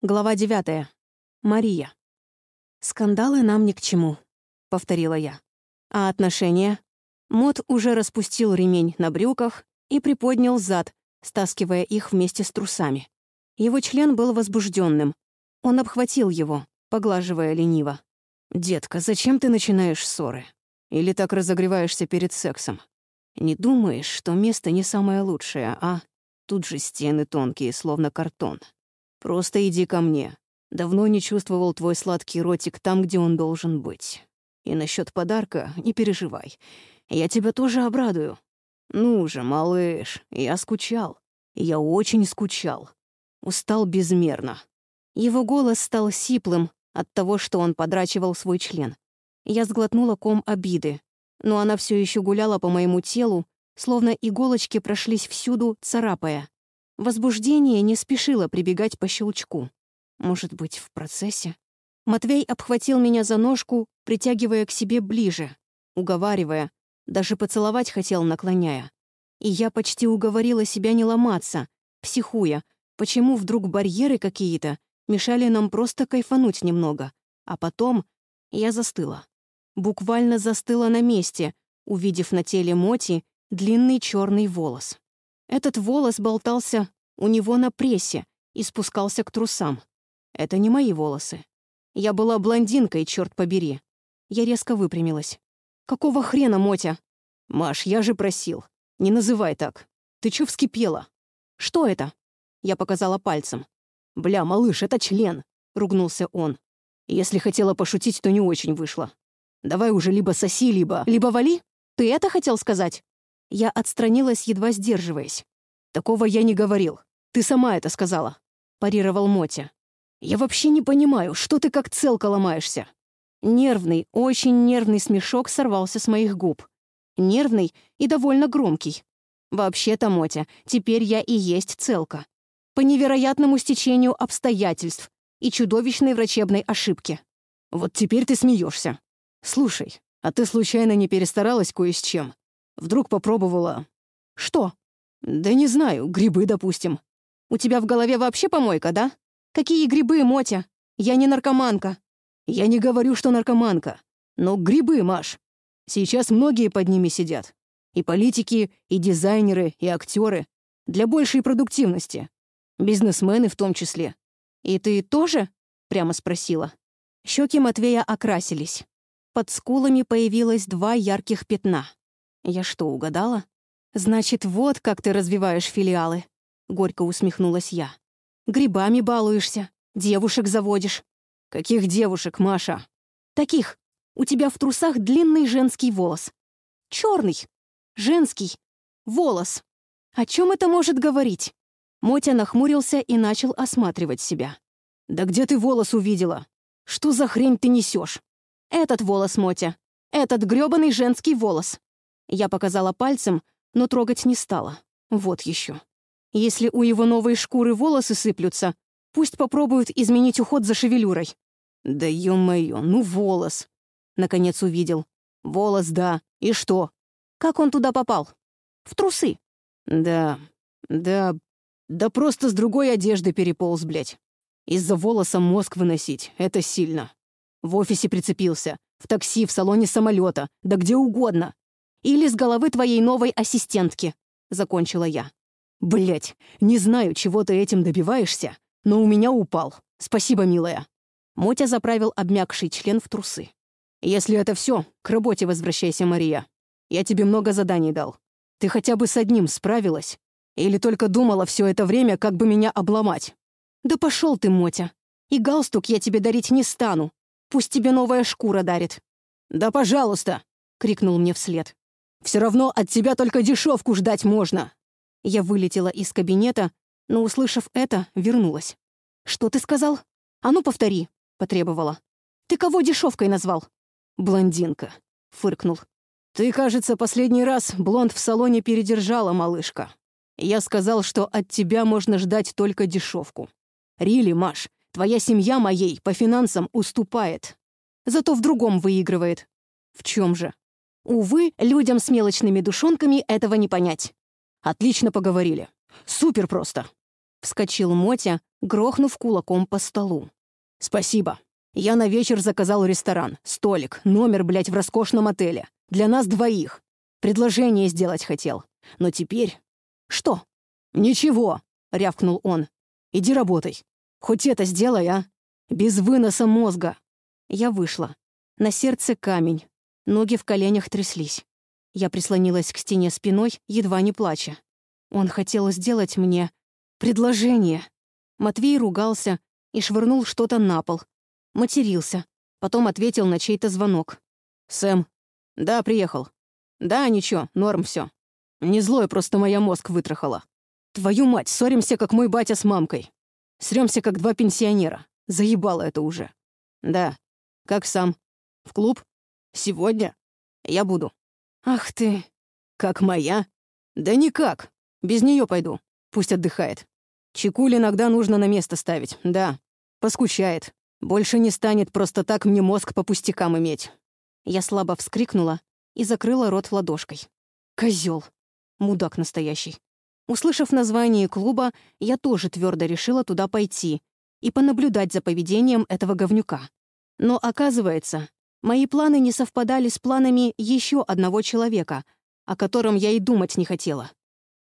Глава девятая. Мария. «Скандалы нам ни к чему», — повторила я. «А отношения?» Мот уже распустил ремень на брюках и приподнял зад, стаскивая их вместе с трусами. Его член был возбужденным. Он обхватил его, поглаживая лениво. «Детка, зачем ты начинаешь ссоры? Или так разогреваешься перед сексом? Не думаешь, что место не самое лучшее, а? Тут же стены тонкие, словно картон. Просто иди ко мне. Давно не чувствовал твой сладкий ротик там, где он должен быть. И насчет подарка не переживай. Я тебя тоже обрадую. Ну же, малыш, я скучал. Я очень скучал. Устал безмерно. Его голос стал сиплым от того, что он подрачивал свой член. Я сглотнула ком обиды, но она все еще гуляла по моему телу, словно иголочки прошлись всюду, царапая. Возбуждение не спешило прибегать по щелчку. Может быть, в процессе? Матвей обхватил меня за ножку, притягивая к себе ближе, уговаривая, даже поцеловать хотел, наклоняя. И я почти уговорила себя не ломаться, психуя, почему вдруг барьеры какие-то мешали нам просто кайфануть немного. А потом я застыла. Буквально застыла на месте, увидев на теле Моти длинный черный волос. Этот волос болтался у него на прессе и спускался к трусам. Это не мои волосы. Я была блондинкой, черт побери. Я резко выпрямилась. «Какого хрена, Мотя?» «Маш, я же просил. Не называй так. Ты чё вскипела?» «Что это?» Я показала пальцем. «Бля, малыш, это член!» — ругнулся он. «Если хотела пошутить, то не очень вышло. Давай уже либо соси, либо... Либо вали? Ты это хотел сказать?» Я отстранилась, едва сдерживаясь. «Такого я не говорил. Ты сама это сказала», — парировал Мотя. «Я вообще не понимаю, что ты как целка ломаешься?» Нервный, очень нервный смешок сорвался с моих губ. Нервный и довольно громкий. «Вообще-то, Мотя, теперь я и есть целка. По невероятному стечению обстоятельств и чудовищной врачебной ошибки. Вот теперь ты смеешься. Слушай, а ты случайно не перестаралась кое с чем? Вдруг попробовала... Что? Да не знаю, грибы, допустим. У тебя в голове вообще помойка, да? Какие грибы, Мотя? Я не наркоманка. Я не говорю, что наркоманка. Но грибы, Маш. Сейчас многие под ними сидят. И политики, и дизайнеры, и актеры. Для большей продуктивности. Бизнесмены в том числе. «И ты тоже?» — прямо спросила. Щеки Матвея окрасились. Под скулами появилось два ярких пятна. Я что, угадала? Значит, вот как ты развиваешь филиалы. Горько усмехнулась я. Грибами балуешься, девушек заводишь. Каких девушек, Маша? Таких. У тебя в трусах длинный женский волос. Черный. Женский. Волос. О чем это может говорить? Мотя нахмурился и начал осматривать себя. «Да где ты волос увидела? Что за хрень ты несешь? Этот волос, Мотя. Этот грёбаный женский волос. Я показала пальцем, но трогать не стала. Вот еще. Если у его новой шкуры волосы сыплются, пусть попробуют изменить уход за шевелюрой. Да ё-моё, ну волос. Наконец увидел. Волос, да. И что? Как он туда попал? В трусы. Да, да, да просто с другой одежды переполз, блядь. Из-за волоса мозг выносить — это сильно. В офисе прицепился, в такси, в салоне самолета, да где угодно. Или с головы твоей новой ассистентки», — закончила я. Блять, не знаю, чего ты этим добиваешься, но у меня упал. Спасибо, милая». Мотя заправил обмякший член в трусы. «Если это все, к работе возвращайся, Мария. Я тебе много заданий дал. Ты хотя бы с одним справилась? Или только думала все это время, как бы меня обломать?» «Да пошел ты, Мотя. И галстук я тебе дарить не стану. Пусть тебе новая шкура дарит». «Да пожалуйста!» — крикнул мне вслед. Все равно от тебя только дешевку ждать можно». Я вылетела из кабинета, но, услышав это, вернулась. «Что ты сказал? А ну, повтори», — потребовала. «Ты кого дешевкой назвал?» «Блондинка», — фыркнул. «Ты, кажется, последний раз блонд в салоне передержала, малышка. Я сказал, что от тебя можно ждать только дешевку. Рили, Маш, твоя семья моей по финансам уступает. Зато в другом выигрывает. В чем же? Увы, людям с мелочными душонками этого не понять. Отлично поговорили. Супер просто. Вскочил Мотя, грохнув кулаком по столу. «Спасибо. Я на вечер заказал ресторан, столик, номер, блядь, в роскошном отеле. Для нас двоих. Предложение сделать хотел. Но теперь... Что? Ничего, рявкнул он. Иди работай. Хоть это сделай, а? Без выноса мозга. Я вышла. На сердце камень. Ноги в коленях тряслись. Я прислонилась к стене спиной, едва не плача. Он хотел сделать мне предложение. Матвей ругался и швырнул что-то на пол. Матерился. Потом ответил на чей-то звонок. «Сэм?» «Да, приехал». «Да, ничего, норм все. Не злой, просто моя мозг вытрахала. Твою мать, ссоримся, как мой батя с мамкой. Срёмся, как два пенсионера. Заебало это уже. Да. Как сам? В клуб? Сегодня? Я буду. Ах ты. Как моя? Да никак. Без нее пойду. Пусть отдыхает. Чекуль иногда нужно на место ставить, да. Поскучает. Больше не станет просто так мне мозг по пустякам иметь. Я слабо вскрикнула и закрыла рот ладошкой. Козел, Мудак настоящий. Услышав название клуба, я тоже твердо решила туда пойти и понаблюдать за поведением этого говнюка. Но оказывается, мои планы не совпадали с планами еще одного человека, о котором я и думать не хотела.